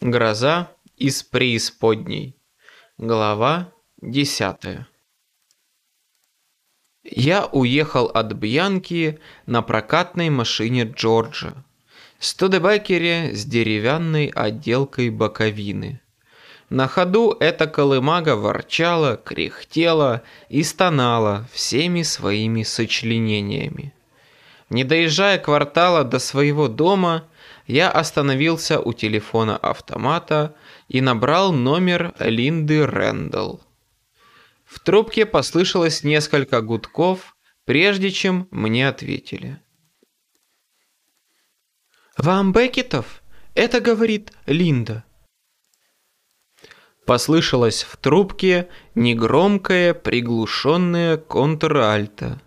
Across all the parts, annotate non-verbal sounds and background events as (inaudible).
Гроза из преисподней. Глава десятая. Я уехал от Бьянки на прокатной машине Джорджа. Студебекере с деревянной отделкой боковины. На ходу эта колымага ворчала, кряхтела и стонала всеми своими сочленениями. Не доезжая квартала до своего дома, я остановился у телефона автомата и набрал номер Линды Рэндалл. В трубке послышалось несколько гудков, прежде чем мне ответили. «Вам Беккетов? Это говорит Линда». Послышалось в трубке негромкое, приглушенное контральто.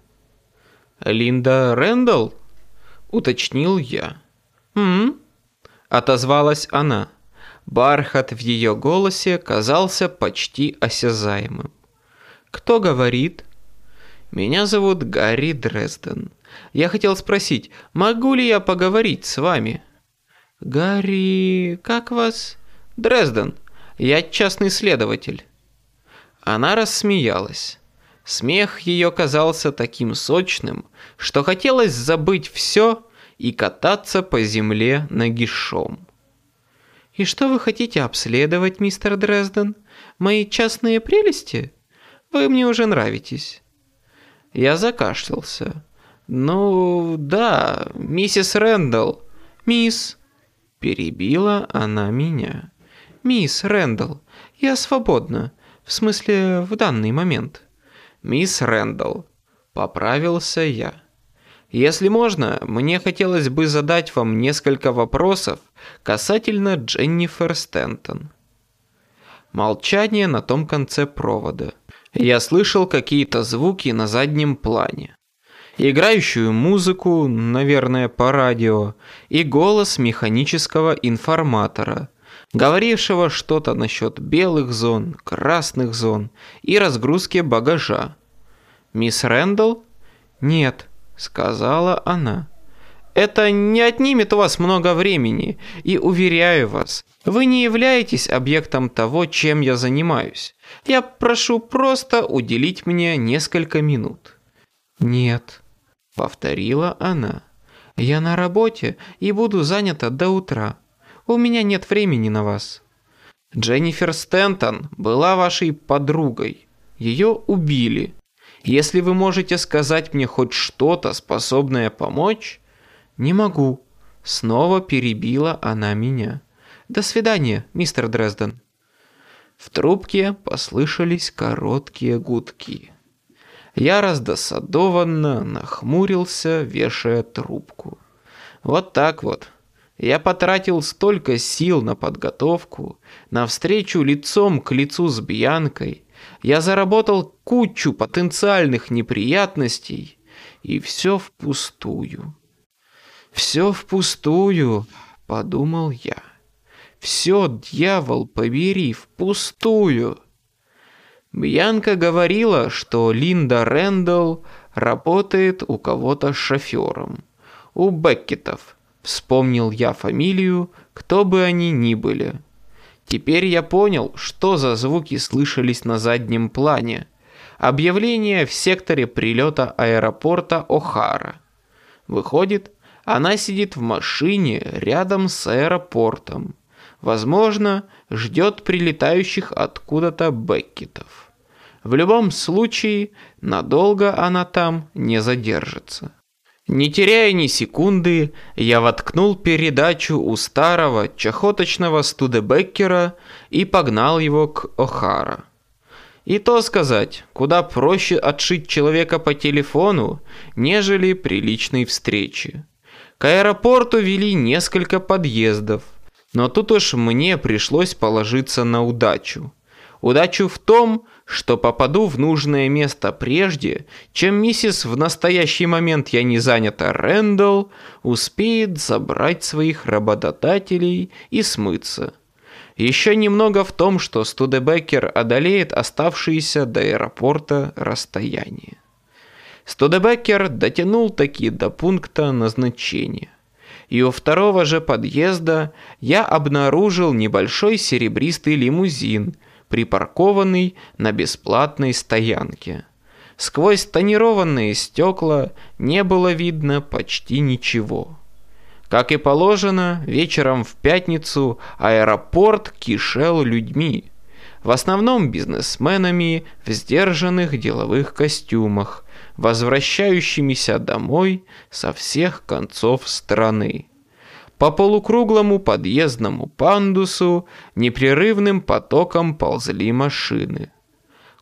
«Линда Рэндалл?» — уточнил я. «М?», отозвалась она. Бархат в ее голосе казался почти осязаемым. «Кто говорит?» «Меня зовут Гарри Дрезден. Я хотел спросить, могу ли я поговорить с вами?» «Гарри... как вас?» «Дрезден. Я частный следователь». Она рассмеялась. Смех ее казался таким сочным, что хотелось забыть все и кататься по земле нагишом. «И что вы хотите обследовать, мистер Дрезден? Мои частные прелести? Вы мне уже нравитесь». Я закашлялся. «Ну, да, миссис Рэндалл. Мисс...» Перебила она меня. «Мисс Рэндалл, я свободна. В смысле, в данный момент». «Мисс Рэндалл», поправился я. Если можно, мне хотелось бы задать вам несколько вопросов касательно Дженнифер Стентон. Молчание на том конце провода. Я слышал какие-то звуки на заднем плане. Играющую музыку, наверное, по радио, и голос механического информатора, говорившего что-то насчет белых зон, красных зон и разгрузки багажа. «Мисс Рэндалл?» «Нет», сказала она. Это не отнимет у вас много времени, и уверяю вас, вы не являетесь объектом того, чем я занимаюсь. Я прошу просто уделить мне несколько минут. Нет, повторила она. Я на работе и буду занята до утра. У меня нет времени на вас. Дженнифер Стентон была вашей подругой. Ее убили. Если вы можете сказать мне хоть что-то, способное помочь... Не могу. Снова перебила она меня. До свидания, мистер Дрезден. В трубке послышались короткие гудки. Я раздосадованно нахмурился, вешая трубку. Вот так вот. Я потратил столько сил на подготовку, на встречу лицом к лицу с Бьянкой, я заработал кучу потенциальных неприятностей, и все впустую. Все впустую, подумал я. Все, дьявол, побери, впустую. Бьянка говорила, что Линда Рэндалл работает у кого-то шофером. У Беккетов. Вспомнил я фамилию, кто бы они ни были. Теперь я понял, что за звуки слышались на заднем плане. Объявление в секторе прилета аэропорта О'Хара. Выходит, она сидит в машине рядом с аэропортом. Возможно, ждет прилетающих откуда-то Беккетов. В любом случае, надолго она там не задержится. Не теряя ни секунды, я воткнул передачу у старого чахоточного Студебеккера и погнал его к О'Хара. И то сказать, куда проще отшить человека по телефону, нежели при личной встрече. К аэропорту вели несколько подъездов, но тут уж мне пришлось положиться на удачу. Удачу в том, что попаду в нужное место прежде, чем миссис в настоящий момент я не занята Рэндалл успеет забрать своих работодателей и смыться. Еще немного в том, что Студебекер одолеет оставшиеся до аэропорта расстояние. Студебекер дотянул таки до пункта назначения. и у второго же подъезда я обнаружил небольшой серебристый лимузин, припаркованный на бесплатной стоянке. Сквозь тонированные стекла не было видно почти ничего. Как и положено, вечером в пятницу аэропорт кишел людьми. В основном бизнесменами в сдержанных деловых костюмах, возвращающимися домой со всех концов страны. По полукруглому подъездному пандусу непрерывным потоком ползли машины.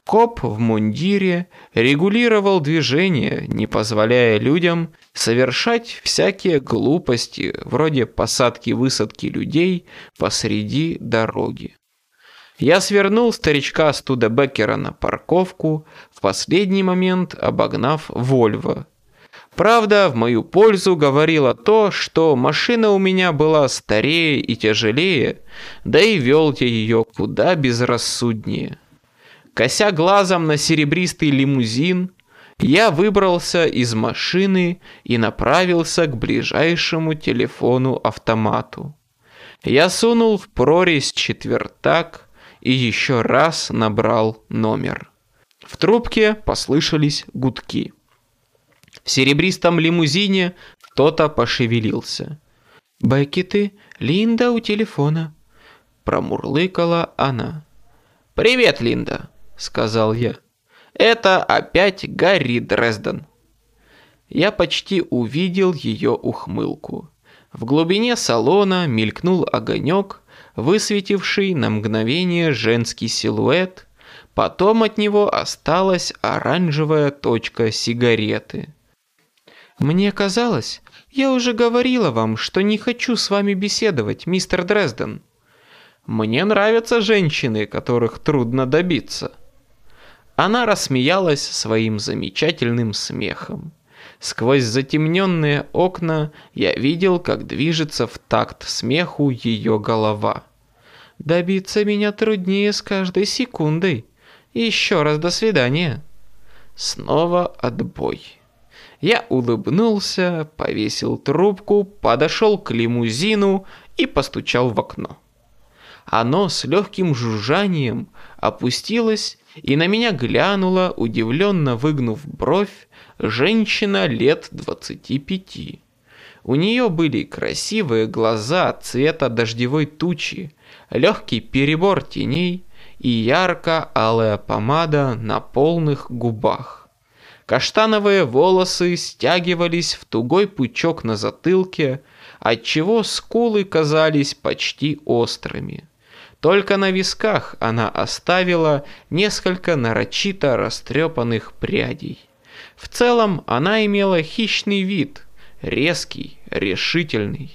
Коп в мундире регулировал движение, не позволяя людям совершать всякие глупости, вроде посадки-высадки людей посреди дороги. Я свернул старичка Студебекера на парковку, в последний момент обогнав Вольво. Правда, в мою пользу говорило то, что машина у меня была старее и тяжелее, да и вел я ее куда безрассуднее. Кося глазом на серебристый лимузин, я выбрался из машины и направился к ближайшему телефону-автомату. Я сунул в прорезь четвертак и еще раз набрал номер. В трубке послышались гудки. В серебристом лимузине кто-то пошевелился. «Бекки Линда у телефона», – промурлыкала она. «Привет, Линда», сказал я. «Это опять Гарри Дрезден». Я почти увидел ее ухмылку. В глубине салона мелькнул огонек, высветивший на мгновение женский силуэт, потом от него осталась оранжевая точка сигареты. «Мне казалось, я уже говорила вам, что не хочу с вами беседовать, мистер Дрезден. Мне нравятся женщины, которых трудно добиться». Она рассмеялась своим замечательным смехом. Сквозь затемненные окна я видел, как движется в такт смеху ее голова. «Добиться меня труднее с каждой секундой. Еще раз до свидания». Снова отбой. Я улыбнулся, повесил трубку, подошел к лимузину и постучал в окно. Оно с легким жужжанием опустилось и на меня глянула, удивленно выгнув бровь, женщина лет двадцати пяти. У нее были красивые глаза цвета дождевой тучи, легкий перебор теней и ярко-алая помада на полных губах. Каштановые волосы стягивались в тугой пучок на затылке, отчего скулы казались почти острыми. Только на висках она оставила несколько нарочито растрепанных прядей. В целом она имела хищный вид, резкий, решительный.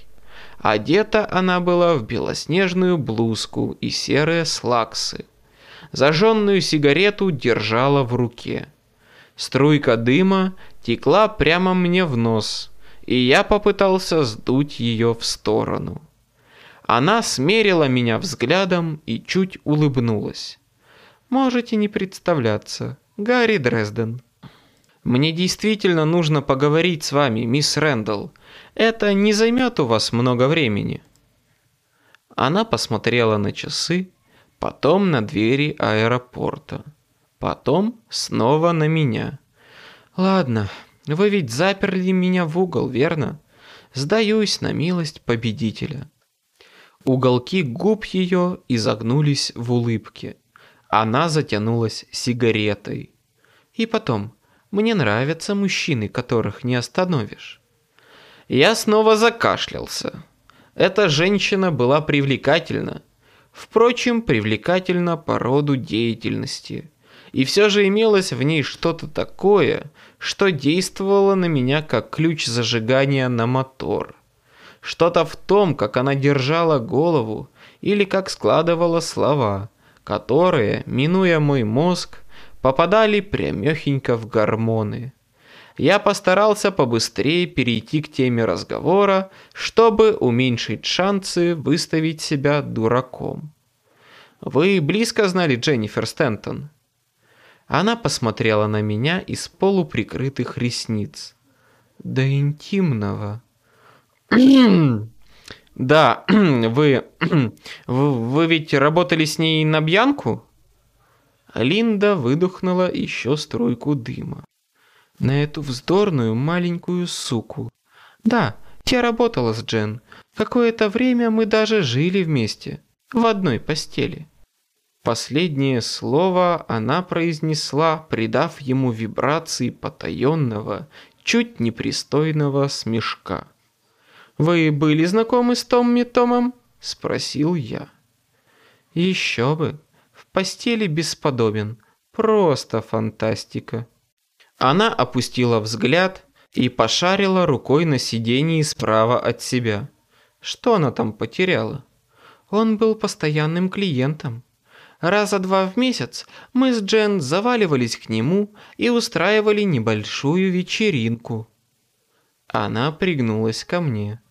Одета она была в белоснежную блузку и серые слаксы. Зажженную сигарету держала в руке. Струйка дыма текла прямо мне в нос, и я попытался сдуть ее в сторону. Она смерила меня взглядом и чуть улыбнулась. «Можете не представляться. Гарри Дрезден». «Мне действительно нужно поговорить с вами, мисс Рэндалл. Это не займет у вас много времени». Она посмотрела на часы, потом на двери аэропорта, потом снова на меня. «Ладно, вы ведь заперли меня в угол, верно? Сдаюсь на милость победителя». Уголки губ ее изогнулись в улыбке. Она затянулась сигаретой. И потом, мне нравятся мужчины, которых не остановишь. Я снова закашлялся. Эта женщина была привлекательна. Впрочем, привлекательна по роду деятельности. И все же имелось в ней что-то такое, что действовало на меня как ключ зажигания на мотор. Что-то в том, как она держала голову или как складывала слова, которые, минуя мой мозг, попадали прямехенько в гормоны. Я постарался побыстрее перейти к теме разговора, чтобы уменьшить шансы выставить себя дураком. «Вы близко знали Дженнифер Стентон?» Она посмотрела на меня из полуприкрытых ресниц. «До интимного». (clears throat) Да, (clears throat) (clears throat) вы, вы ведь работали с ней на Бьянку? Линда выдохнула еще струйку дыма. На эту вздорную маленькую суку. Да, я работала с Джен. Какое-то время мы даже жили вместе. В одной постели. Последнее слово она произнесла, придав ему вибрации потаенного, чуть непристойного смешка. «Вы были знакомы с Томми Томом?» – спросил я. «Еще бы. В постели бесподобен. Просто фантастика». Она опустила взгляд и пошарила рукой на сиденье справа от себя. Что она там потеряла? Он был постоянным клиентом. Раза два в месяц мы с Джен заваливались к нему и устраивали небольшую вечеринку. Она пригнулась ко мне.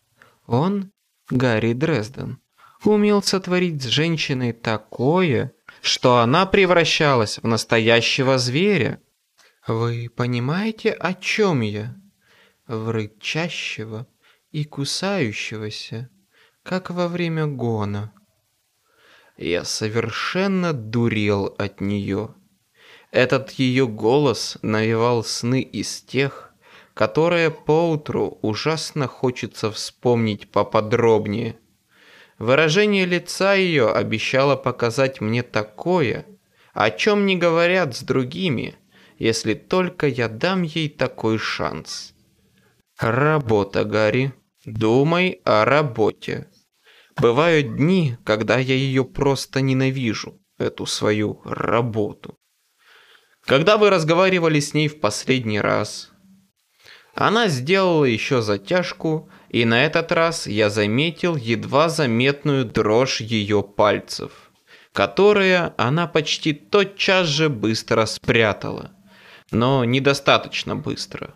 Он, Гарри Дрезден, умел сотворить с женщиной такое, что она превращалась в настоящего зверя. Вы понимаете, о чем я? В рычащего и кусающегося, как во время гона. Я совершенно дурел от нее. Этот ее голос навевал сны из тех, которые поутру ужасно хочется вспомнить поподробнее. Выражение лица ее обещало показать мне такое, о чем не говорят с другими – если только я дам ей такой шанс. Работа, Гарри. Думай о работе. Бывают дни, когда я ее просто ненавижу, эту свою работу. Когда вы разговаривали с ней в последний раз, она сделала еще затяжку, и на этот раз я заметил едва заметную дрожь ее пальцев, которые она почти тотчас же быстро спрятала но недостаточно быстро.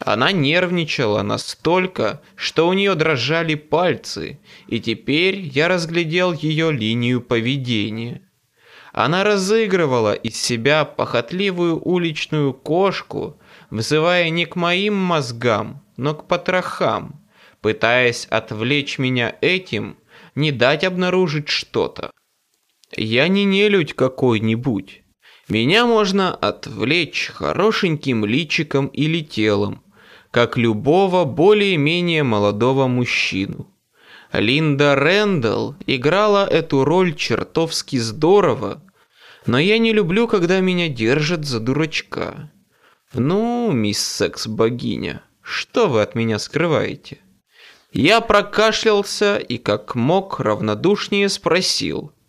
Она нервничала настолько, что у нее дрожали пальцы, и теперь я разглядел ее линию поведения. Она разыгрывала из себя похотливую уличную кошку, взывая не к моим мозгам, но к потрохам, пытаясь отвлечь меня этим, не дать обнаружить что-то. Я не нелюдь какой-нибудь. Меня можно отвлечь хорошеньким личиком или телом, как любого более-менее молодого мужчину. Линда Рэндалл играла эту роль чертовски здорово, но я не люблю, когда меня держат за дурачка. Ну, мисс секс-богиня, что вы от меня скрываете? Я прокашлялся и как мог равнодушнее спросил –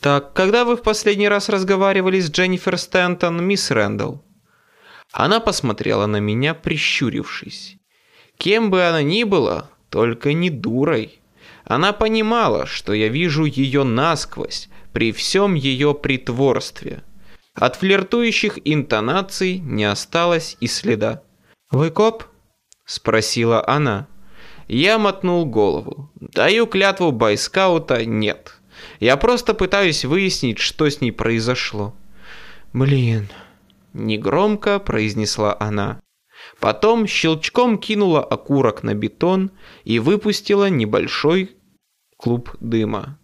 «Так, когда вы в последний раз разговаривали с Дженнифер Стэнтон, мисс Рэндалл?» Она посмотрела на меня, прищурившись. Кем бы она ни была, только не дурой. Она понимала, что я вижу ее насквозь при всем ее притворстве. От флиртующих интонаций не осталось и следа. «Вы коп?» – спросила она. Я мотнул голову. Даю клятву байскаута «нет». Я просто пытаюсь выяснить, что с ней произошло. Блин, негромко произнесла она. Потом щелчком кинула окурок на бетон и выпустила небольшой клуб дыма.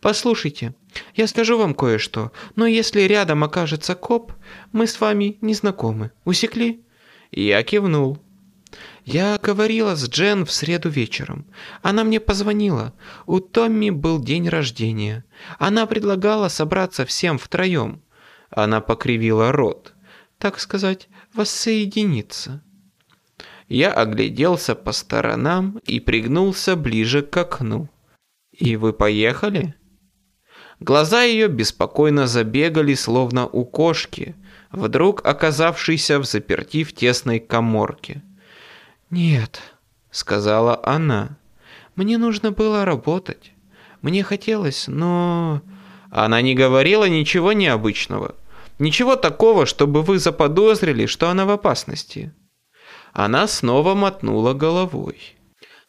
«Послушайте, я скажу вам кое-что, но если рядом окажется коп, мы с вами не знакомы. Усекли?» Я кивнул. Я говорила с Джен в среду вечером. Она мне позвонила. У Томми был день рождения. Она предлагала собраться всем втроем. Она покривила рот. Так сказать, воссоединиться. Я огляделся по сторонам и пригнулся ближе к окну. «И вы поехали?» Глаза ее беспокойно забегали, словно у кошки, вдруг оказавшейся в заперти в тесной коморке. «Нет», — сказала она, — «мне нужно было работать. Мне хотелось, но...» Она не говорила ничего необычного. Ничего такого, чтобы вы заподозрили, что она в опасности. Она снова мотнула головой.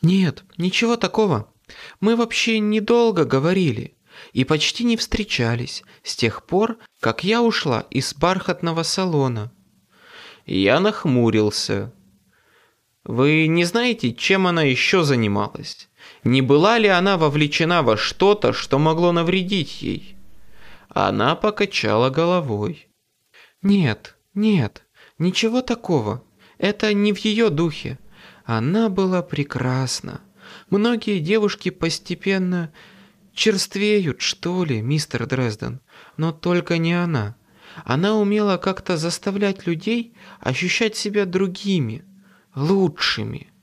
«Нет, ничего такого. Мы вообще недолго говорили и почти не встречались с тех пор, как я ушла из бархатного салона». Я нахмурился. Вы не знаете, чем она еще занималась? Не была ли она вовлечена во что-то, что могло навредить ей? Она покачала головой. Нет, нет, ничего такого. Это не в ее духе. Она была прекрасна. Многие девушки постепенно черствеют, что ли, мистер Дрезден, но только не она. Она умела как-то заставлять людей ощущать себя другими, лучшими.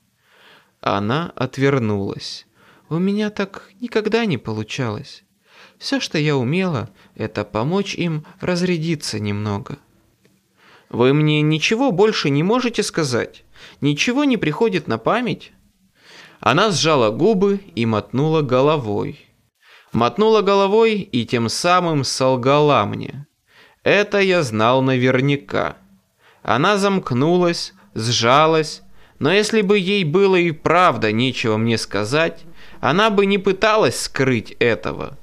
Она отвернулась. У меня так никогда не получалось. Все, что я умела, это помочь им разрядиться немного. Вы мне ничего больше не можете сказать? Ничего не приходит на память? Она сжала губы и мотнула головой. Мотнула головой и тем самым солгала мне. Это я знал наверняка. Она замкнулась, сжалась, но если бы ей было и правда нечего мне сказать, она бы не пыталась скрыть этого.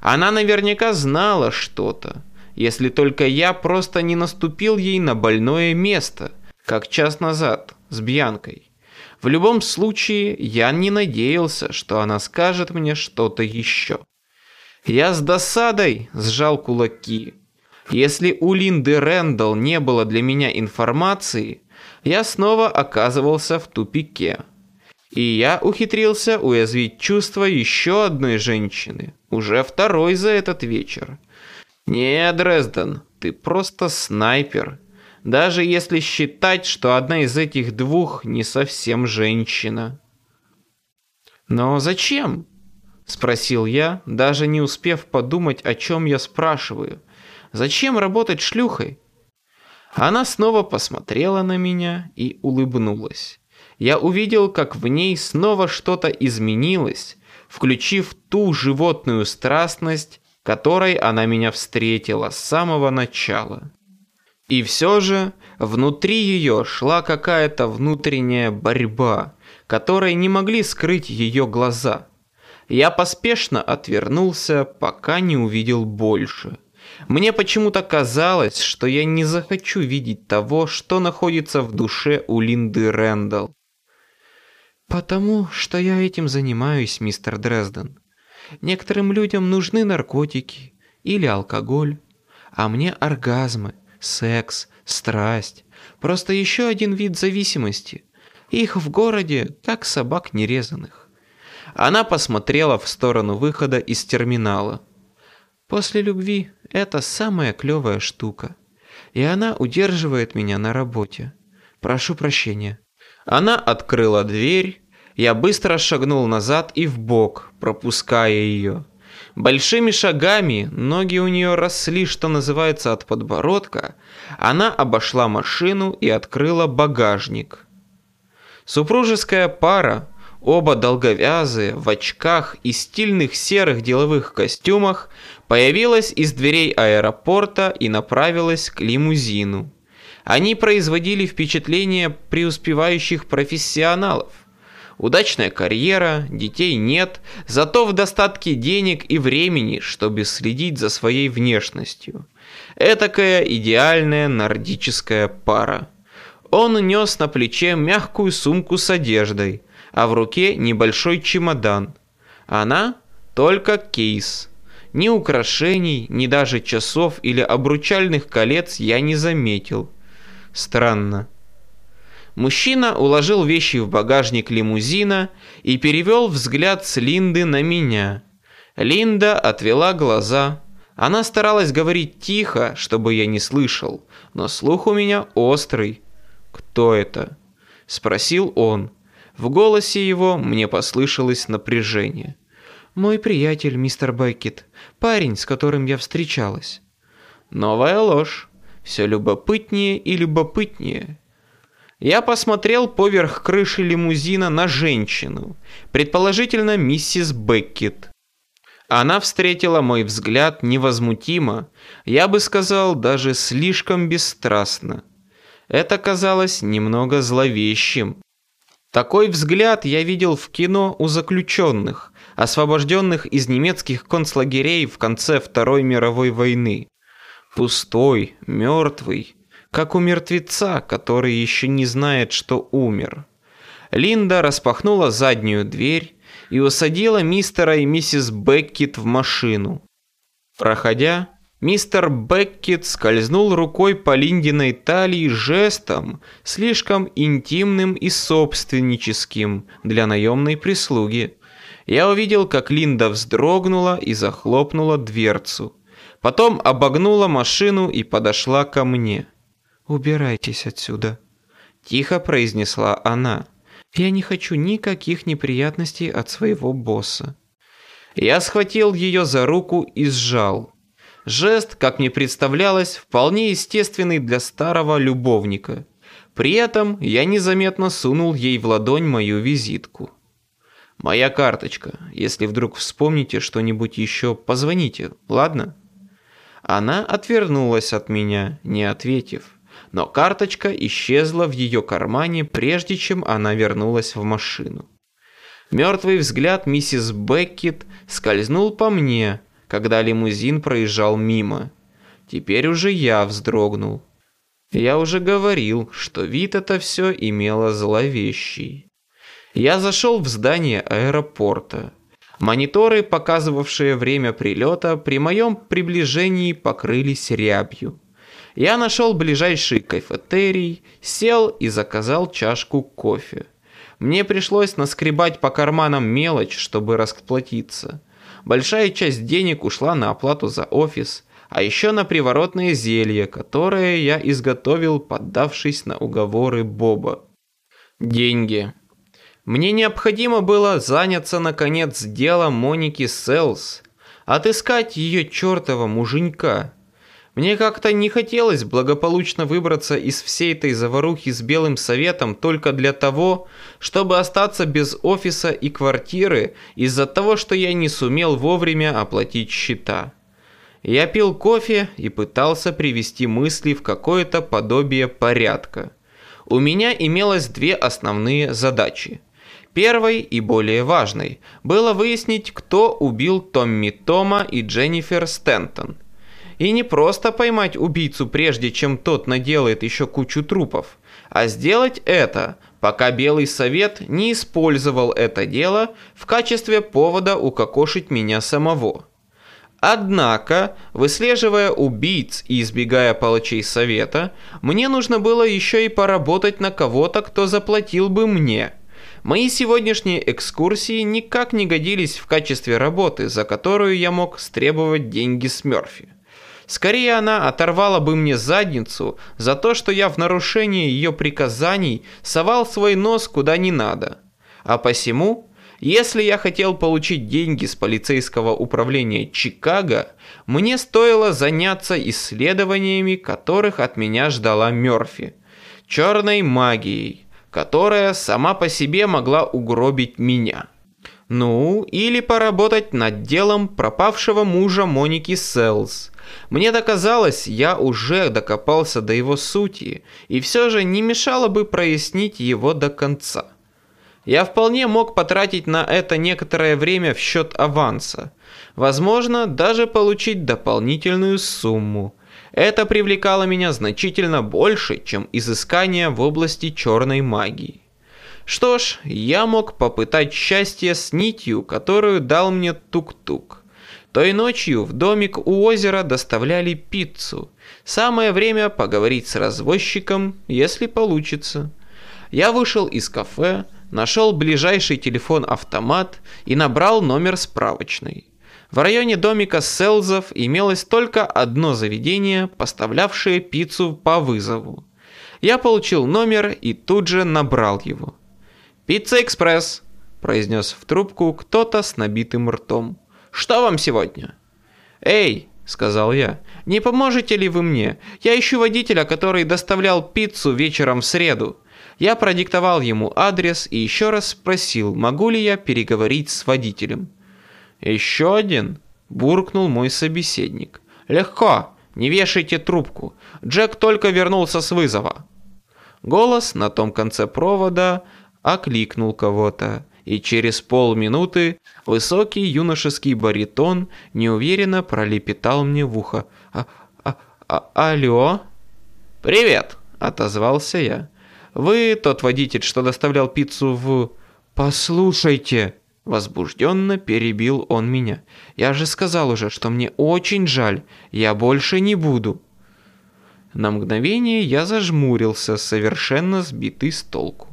Она наверняка знала что-то, если только я просто не наступил ей на больное место, как час назад с Бьянкой. В любом случае, я не надеялся, что она скажет мне что-то еще. Я с досадой сжал кулаки. Если у Линды Рэндалл не было для меня информации, я снова оказывался в тупике. И я ухитрился уязвить чувства еще одной женщины, уже второй за этот вечер. Не, Дрезден, ты просто снайпер. Даже если считать, что одна из этих двух не совсем женщина. Но зачем? Спросил я, даже не успев подумать, о чем я спрашиваю. Зачем работать шлюхой? Она снова посмотрела на меня и улыбнулась. Я увидел, как в ней снова что-то изменилось, включив ту животную страстность, которой она меня встретила с самого начала. И все же внутри ее шла какая-то внутренняя борьба, которой не могли скрыть ее глаза. Я поспешно отвернулся, пока не увидел больше – мне почему-то казалось, что я не захочу видеть того, что находится в душе у Линды Рэндалл. «Потому что я этим занимаюсь, мистер Дрезден. Некоторым людям нужны наркотики или алкоголь, а мне оргазмы, секс, страсть. Просто еще один вид зависимости. Их в городе, как собак нерезанных». Она посмотрела в сторону выхода из терминала. После любви это самая клевая штука. И она удерживает меня на работе. Прошу прощения. Она открыла дверь. Я быстро шагнул назад и в бок, пропуская ее. Большими шагами, ноги у нее росли, что называется, от подбородка, она обошла машину и открыла багажник. Супружеская пара, оба долговязые, в очках и стильных серых деловых костюмах, появилась из дверей аэропорта и направилась к лимузину. Они производили впечатление преуспевающих профессионалов. Удачная карьера, детей нет, зато в достатке денег и времени, чтобы следить за своей внешностью. Этакая идеальная нордическая пара. Он нес на плече мягкую сумку с одеждой, а в руке небольшой чемодан. Она только кейс. Ни украшений, ни даже часов или обручальных колец я не заметил. Странно. Мужчина уложил вещи в багажник лимузина и перевел взгляд с Линды на меня. Линда отвела глаза. Она старалась говорить тихо, чтобы я не слышал, но слух у меня острый. «Кто это?» – спросил он. В голосе его мне послышалось напряжение. «Мой приятель, мистер Беккет, парень, с которым я встречалась». Новая ложь. Все любопытнее и любопытнее. Я посмотрел поверх крыши лимузина на женщину, предположительно миссис Беккет. Она встретила мой взгляд невозмутимо, я бы сказал, даже слишком бесстрастно. Это казалось немного зловещим. Такой взгляд я видел в кино у заключенных, освобожденных из немецких концлагерей в конце Второй мировой войны. Пустой, мертвый, как у мертвеца, который еще не знает, что умер. Линда распахнула заднюю дверь и усадила мистера и миссис Беккет в машину. Проходя, мистер Беккет скользнул рукой по Линдиной талии жестом, слишком интимным и собственническим для наемной прислуги. Я увидел, как Линда вздрогнула и захлопнула дверцу. Потом обогнула машину и подошла ко мне. «Убирайтесь отсюда», – тихо произнесла она. «Я не хочу никаких неприятностей от своего босса». Я схватил ее за руку и сжал. Жест, как мне представлялось, вполне естественный для старого любовника. При этом я незаметно сунул ей в ладонь мою визитку. «Моя карточка. Если вдруг вспомните что-нибудь еще, позвоните, ладно?» Она отвернулась от меня, не ответив. Но карточка исчезла в ее кармане, прежде чем она вернулась в машину. Мертвый взгляд миссис Беккет скользнул по мне, когда лимузин проезжал мимо. Теперь уже я вздрогнул. Я уже говорил, что вид это все имело зловещий. Я зашел в здание аэропорта. Мониторы, показывавшие время прилета, при моем приближении покрылись рябью. Я нашел ближайший кафетерий, сел и заказал чашку кофе. Мне пришлось наскребать по карманам мелочь, чтобы расплатиться. Большая часть денег ушла на оплату за офис, а еще на приворотное зелье, которое я изготовил, поддавшись на уговоры Боба. Деньги. Мне необходимо было заняться, наконец, делом Моники Селс, отыскать ее чертова муженька. Мне как-то не хотелось благополучно выбраться из всей этой заварухи с Белым Советом только для того, чтобы остаться без офиса и квартиры из-за того, что я не сумел вовремя оплатить счета. Я пил кофе и пытался привести мысли в какое-то подобие порядка. У меня имелось две основные задачи – Первой и более важной было выяснить, кто убил Томми Тома и Дженнифер Стентон. И не просто поймать убийцу, прежде чем тот наделает еще кучу трупов, а сделать это, пока Белый Совет не использовал это дело в качестве повода укокошить меня самого. Однако, выслеживая убийц и избегая палачей Совета, мне нужно было еще и поработать на кого-то, кто заплатил бы мне – Мои сегодняшние экскурсии никак не годились в качестве работы, за которую я мог стребовать деньги с Мёрфи. Скорее она оторвала бы мне задницу за то, что я в нарушении ее приказаний совал свой нос куда не надо. А посему, если я хотел получить деньги с полицейского управления Чикаго, мне стоило заняться исследованиями, которых от меня ждала Мёрфи. Черной магией – которая сама по себе могла угробить меня. Ну, или поработать над делом пропавшего мужа Моники Селс. Мне доказалось, я уже докопался до его сути, и все же не мешало бы прояснить его до конца. Я вполне мог потратить на это некоторое время в счет аванса. Возможно, даже получить дополнительную сумму. Это привлекало меня значительно больше, чем изыскания в области черной магии. Что ж, я мог попытать счастье с нитью, которую дал мне тук-тук. Той ночью в домик у озера доставляли пиццу. Самое время поговорить с развозчиком, если получится. Я вышел из кафе, нашел ближайший телефон-автомат и набрал номер справочной. В районе домика Селзов имелось только одно заведение, поставлявшее пиццу по вызову. Я получил номер и тут же набрал его. «Пицца Экспресс», – произнес в трубку кто-то с набитым ртом. «Что вам сегодня?» «Эй», – сказал я, – «не поможете ли вы мне? Я ищу водителя, который доставлял пиццу вечером в среду». Я продиктовал ему адрес и еще раз спросил, могу ли я переговорить с водителем. «Еще один?» – буркнул мой собеседник. «Легко, не вешайте трубку. Джек только вернулся с вызова». Голос на том конце провода окликнул кого-то, и через полминуты высокий юношеский баритон неуверенно пролепетал мне в ухо. «А, а, а, алло?» «Привет!» – отозвался я. Вы тот водитель, что доставлял пиццу в... Послушайте, возбужденно перебил он меня. Я же сказал уже, что мне очень жаль, я больше не буду. На мгновение я зажмурился, совершенно сбитый с толку.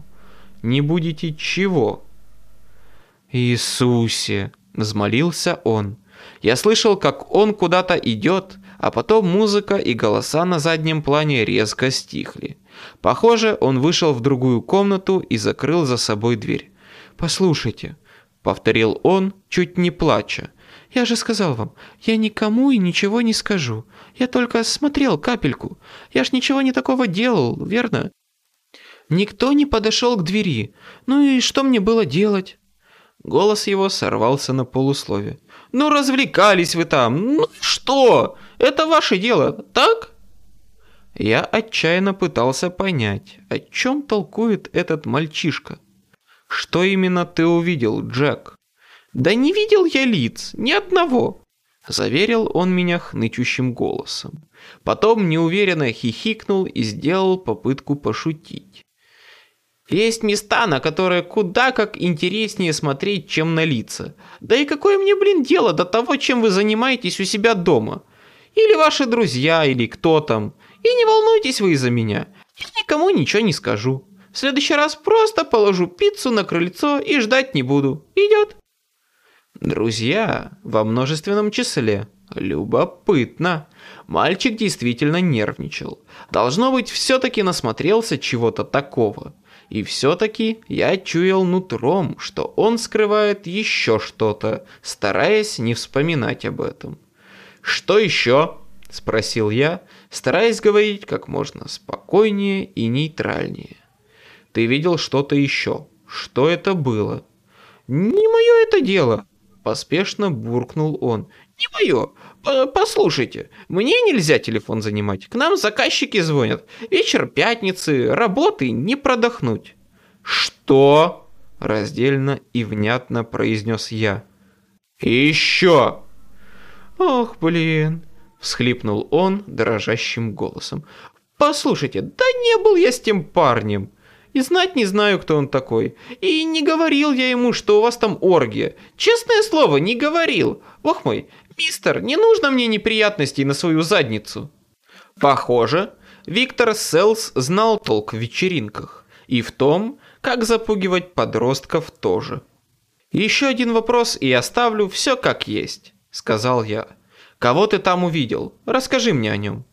Не будете чего? Иисусе, взмолился он. Я слышал, как он куда-то идет, а потом музыка и голоса на заднем плане резко стихли. Похоже, он вышел в другую комнату и закрыл за собой дверь. «Послушайте», — повторил он, чуть не плача, — «я же сказал вам, я никому и ничего не скажу. Я только смотрел капельку. Я ж ничего не такого делал, верно?» Никто не подошел к двери. Ну и что мне было делать? Голос его сорвался на полусловие. «Ну, развлекались вы там! Ну что? Это ваше дело, так?» Я отчаянно пытался понять, о чем толкует этот мальчишка. «Что именно ты увидел, Джек?» «Да не видел я лиц, ни одного!» Заверил он меня хнычущим голосом. Потом неуверенно хихикнул и сделал попытку пошутить. Есть места, на которые куда как интереснее смотреть, чем на лица. Да и какое мне, блин, дело до того, чем вы занимаетесь у себя дома? Или ваши друзья, или кто там. И не волнуйтесь вы из-за меня. Я никому ничего не скажу. В следующий раз просто положу пиццу на крыльцо и ждать не буду. Идет? Друзья во множественном числе. Любопытно. Мальчик действительно нервничал. Должно быть, все-таки насмотрелся чего-то такого. И все-таки я чуял нутром, что он скрывает еще что-то, стараясь не вспоминать об этом. «Что еще?» – спросил я, стараясь говорить как можно спокойнее и нейтральнее. «Ты видел что-то еще? Что это было?» «Не мое это дело!» – поспешно буркнул он. «Не мое! Послушайте, мне нельзя телефон занимать. К нам заказчики звонят. Вечер пятницы, работы не продохнуть. Что? Раздельно и внятно произнес я. Еще. Ох, блин, всхлипнул он дрожащим голосом. Послушайте, да не был я с тем парнем. И знать не знаю, кто он такой. И не говорил я ему, что у вас там оргия. Честное слово, не говорил. Ох мой, «Мистер, не нужно мне неприятностей на свою задницу!» Похоже, Виктор Селс знал толк в вечеринках. И в том, как запугивать подростков тоже. «Еще один вопрос, и оставлю все как есть», — сказал я. «Кого ты там увидел? Расскажи мне о нем».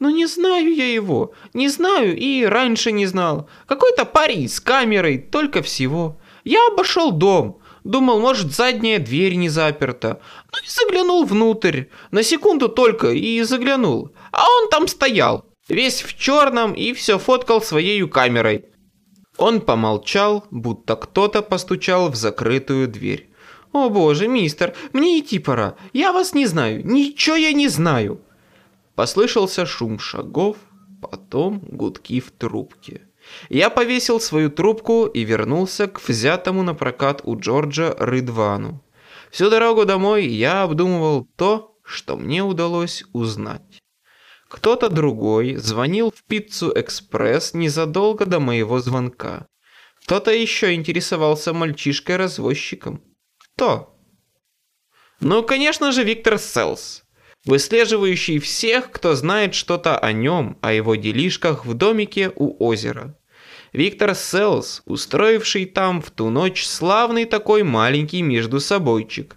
«Ну не знаю я его, не знаю и раньше не знал. Какой-то парень с камерой, только всего. Я обошел дом, Думал, может, задняя дверь не заперта. Ну и заглянул внутрь. На секунду только и заглянул. А он там стоял. Весь в черном и все фоткал своей камерой. Он помолчал, будто кто-то постучал в закрытую дверь. «О боже, мистер, мне идти пора. Я вас не знаю. Ничего я не знаю». Послышался шум шагов, потом гудки в трубке. Я повесил свою трубку и вернулся к взятому на прокат у Джорджа Рыдвану. Всю дорогу домой я обдумывал то, что мне удалось узнать. Кто-то другой звонил в Пиццу Экспресс незадолго до моего звонка. Кто-то еще интересовался мальчишкой-развозчиком. Кто? Ну, конечно же, Виктор Селс, выслеживающий всех, кто знает что-то о нем, о его делишках в домике у озера. Виктор Селс, устроивший там в ту ночь славный такой маленький между собойчик.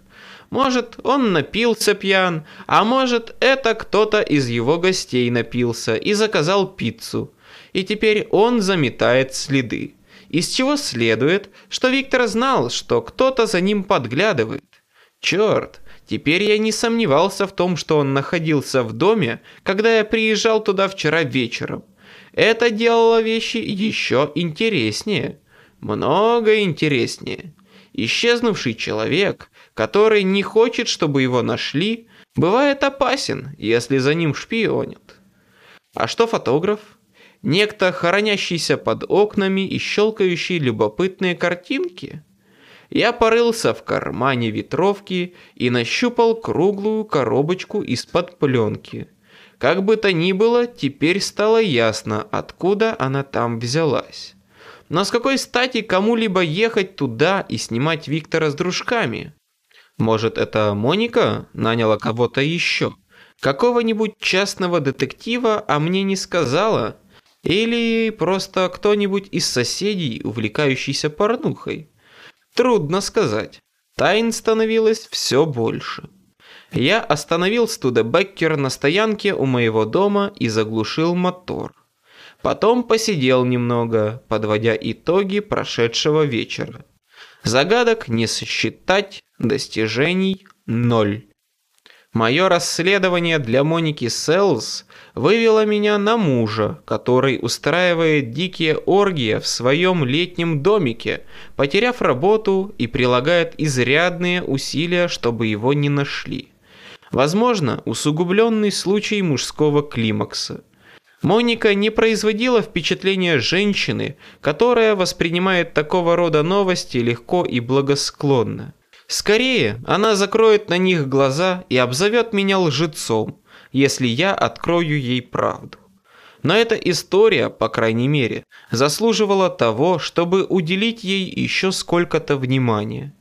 Может, он напился пьян, а может, это кто-то из его гостей напился и заказал пиццу. И теперь он заметает следы. Из чего следует, что Виктор знал, что кто-то за ним подглядывает. Черт, теперь я не сомневался в том, что он находился в доме, когда я приезжал туда вчера вечером. Это делало вещи еще интереснее. Много интереснее. Исчезнувший человек, который не хочет, чтобы его нашли, бывает опасен, если за ним шпионят. А что фотограф? Некто, хоронящийся под окнами и щелкающий любопытные картинки? Я порылся в кармане ветровки и нащупал круглую коробочку из-под пленки – Как бы то ни было, теперь стало ясно, откуда она там взялась. Но с какой стати кому-либо ехать туда и снимать Виктора с дружками? Может, это Моника наняла кого-то еще? Какого-нибудь частного детектива, а мне не сказала? Или просто кто-нибудь из соседей, увлекающийся порнухой? Трудно сказать. Тайн становилось все больше. Я остановил Студебеккер на стоянке у моего дома и заглушил мотор. Потом посидел немного, подводя итоги прошедшего вечера. Загадок не сосчитать, достижений ноль. Мое расследование для Моники Селс вывело меня на мужа, который устраивает дикие оргии в своем летнем домике, потеряв работу и прилагает изрядные усилия, чтобы его не нашли. Возможно, усугубленный случай мужского климакса. Моника не производила впечатления женщины, которая воспринимает такого рода новости легко и благосклонно. Скорее, она закроет на них глаза и обзовет меня лжецом, если я открою ей правду. Но эта история, по крайней мере, заслуживала того, чтобы уделить ей еще сколько-то внимания.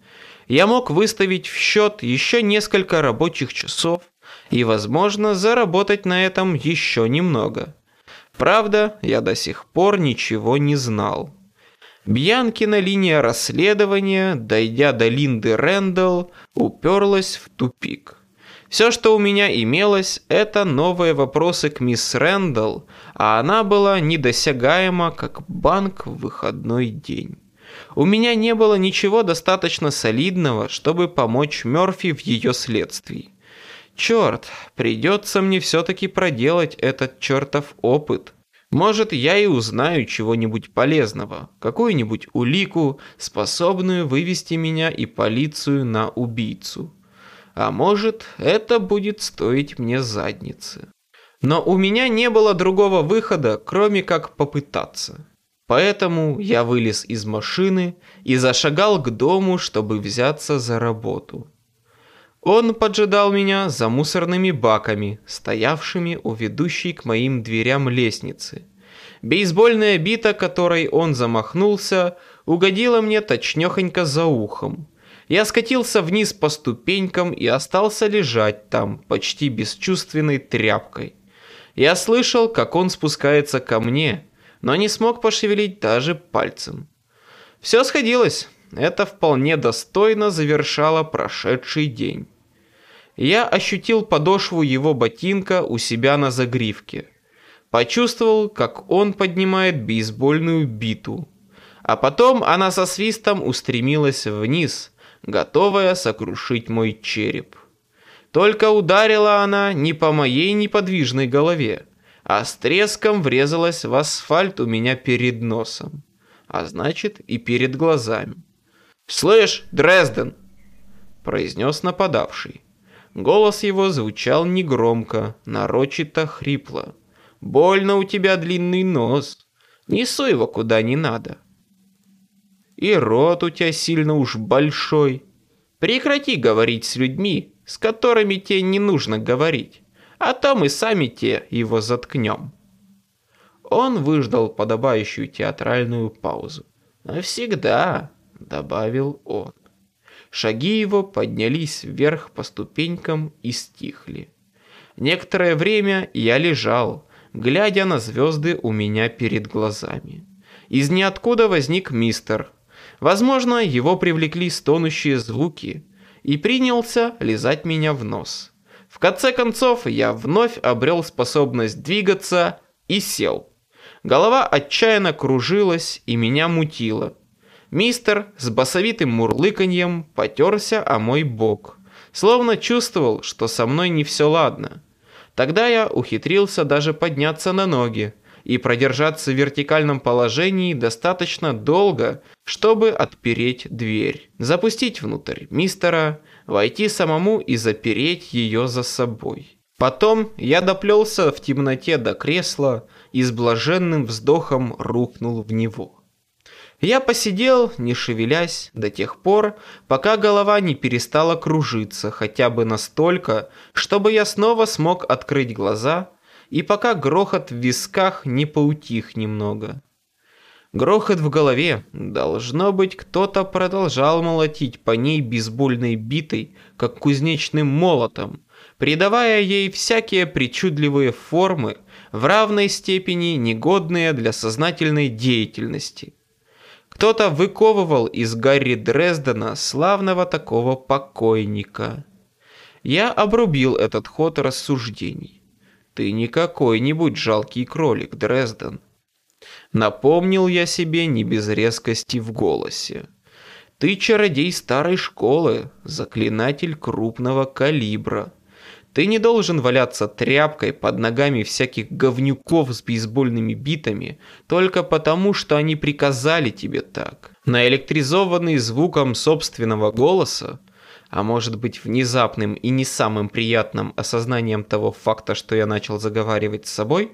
Я мог выставить в счет еще несколько рабочих часов и, возможно, заработать на этом еще немного. Правда, я до сих пор ничего не знал. Бьянкина линия расследования, дойдя до Линды Рэндалл, уперлась в тупик. Все, что у меня имелось, это новые вопросы к мисс Рэндалл, а она была недосягаема, как банк в выходной день. У меня не было ничего достаточно солидного, чтобы помочь Мёрфи в ее следствии. Черт, придется мне все-таки проделать этот чертов опыт. Может, я и узнаю чего-нибудь полезного, какую-нибудь улику, способную вывести меня и полицию на убийцу. А может, это будет стоить мне задницы. Но у меня не было другого выхода, кроме как попытаться. Поэтому я вылез из машины и зашагал к дому, чтобы взяться за работу. Он поджидал меня за мусорными баками, стоявшими у ведущей к моим дверям лестницы. Бейсбольная бита, которой он замахнулся, угодила мне точнёхонько за ухом. Я скатился вниз по ступенькам и остался лежать там, почти бесчувственной тряпкой. Я слышал, как он спускается ко мне, но не смог пошевелить даже пальцем. Все сходилось. Это вполне достойно завершало прошедший день. Я ощутил подошву его ботинка у себя на загривке. Почувствовал, как он поднимает бейсбольную биту. А потом она со свистом устремилась вниз, готовая сокрушить мой череп. Только ударила она не по моей неподвижной голове, а с треском врезалась в асфальт у меня перед носом, а значит и перед глазами. «Слышь, Дрезден!» – произнес нападавший. Голос его звучал негромко, нарочито хрипло. «Больно у тебя длинный нос. Несу его куда не надо». «И рот у тебя сильно уж большой. Прекрати говорить с людьми, с которыми тебе не нужно говорить, а то мы сами те его заткнем». Он выждал подобающую театральную паузу. «Навсегда», — добавил он. Шаги его поднялись вверх по ступенькам и стихли. Некоторое время я лежал, глядя на звезды у меня перед глазами. Из ниоткуда возник мистер. Возможно, его привлекли стонущие звуки, и принялся лизать меня в нос. В конце концов, я вновь обрел способность двигаться и сел. Голова отчаянно кружилась и меня мутило. Мистер с басовитым мурлыканьем потерся о мой бок, словно чувствовал, что со мной не все ладно. Тогда я ухитрился даже подняться на ноги и продержаться в вертикальном положении достаточно долго, чтобы отпереть дверь, запустить внутрь мистера, войти самому и запереть ее за собой. Потом я доплелся в темноте до кресла и с блаженным вздохом рухнул в него. Я посидел, не шевелясь, до тех пор, пока голова не перестала кружиться хотя бы настолько, чтобы я снова смог открыть глаза и пока грохот в висках не поутих немного. Грохот в голове. Должно быть, кто-то продолжал молотить по ней бейсбольной битой, как кузнечным молотом, придавая ей всякие причудливые формы, в равной степени негодные для сознательной деятельности. Кто-то выковывал из Гарри Дрездена славного такого покойника. Я обрубил этот ход рассуждений. Ты не какой-нибудь жалкий кролик, Дрезден. Напомнил я себе не без резкости в голосе. Ты чародей старой школы, заклинатель крупного калибра. Ты не должен валяться тряпкой под ногами всяких говнюков с бейсбольными битами только потому, что они приказали тебе так. Наэлектризованный звуком собственного голоса, а может быть внезапным и не самым приятным осознанием того факта, что я начал заговаривать с собой,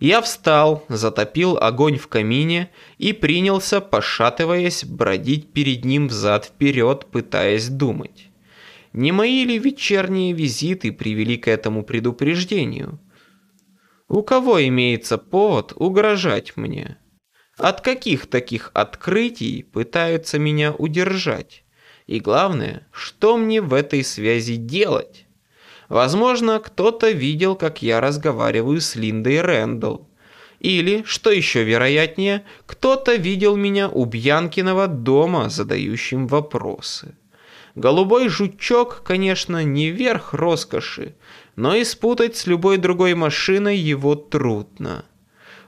я встал, затопил огонь в камине и принялся, пошатываясь, бродить перед ним взад-вперед, пытаясь думать. Не мои ли вечерние визиты привели к этому предупреждению? У кого имеется повод угрожать мне? От каких таких открытий пытаются меня удержать? И главное, что мне в этой связи делать? Возможно, кто-то видел, как я разговариваю с Линдой Рэндалл. Или, что еще вероятнее, кто-то видел меня у Бьянкиного дома, задающим вопросы. Голубой жучок, конечно, не верх роскоши, но и спутать с любой другой машиной его трудно.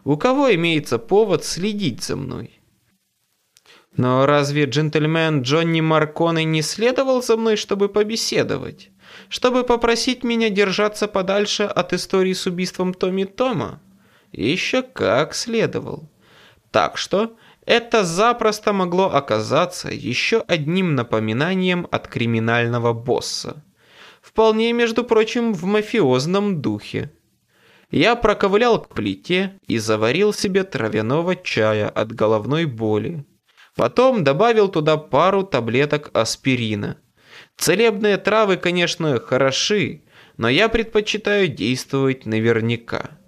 У кого имеется повод следить за мной? Но разве джентльмен Джонни Марконе не следовал за мной, чтобы побеседовать? чтобы попросить меня держаться подальше от истории с убийством Томми Тома. Еще как следовал. Так что это запросто могло оказаться еще одним напоминанием от криминального босса. Вполне, между прочим, в мафиозном духе. Я проковылял к плите и заварил себе травяного чая от головной боли. Потом добавил туда пару таблеток аспирина – Целебные травы, конечно, хороши, но я предпочитаю действовать наверняка.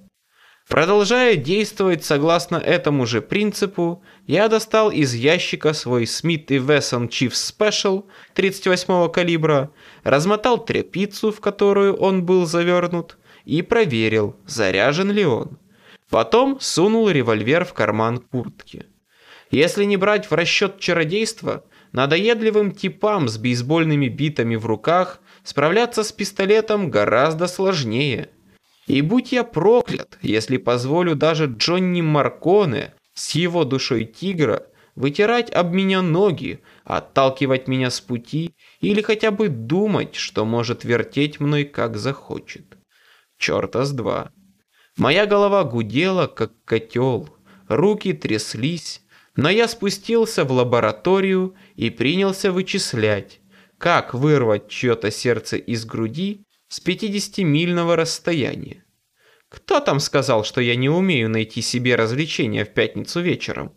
Продолжая действовать согласно этому же принципу, я достал из ящика свой Smith Wesson Chief Special 38 калибра, размотал тряпицу, в которую он был завернут, и проверил, заряжен ли он. Потом сунул револьвер в карман куртки. Если не брать в расчет чародейства, Надоедливым типам с бейсбольными битами в руках справляться с пистолетом гораздо сложнее. И будь я проклят, если позволю даже Джонни Марконе с его душой тигра вытирать об меня ноги, отталкивать меня с пути или хотя бы думать, что может вертеть мной как захочет. Чёрта с два. Моя голова гудела, как котел, руки тряслись, но я спустился в лабораторию и принялся вычислять, как вырвать чье-то сердце из груди с 50-мильного расстояния. Кто там сказал, что я не умею найти себе развлечения в пятницу вечером?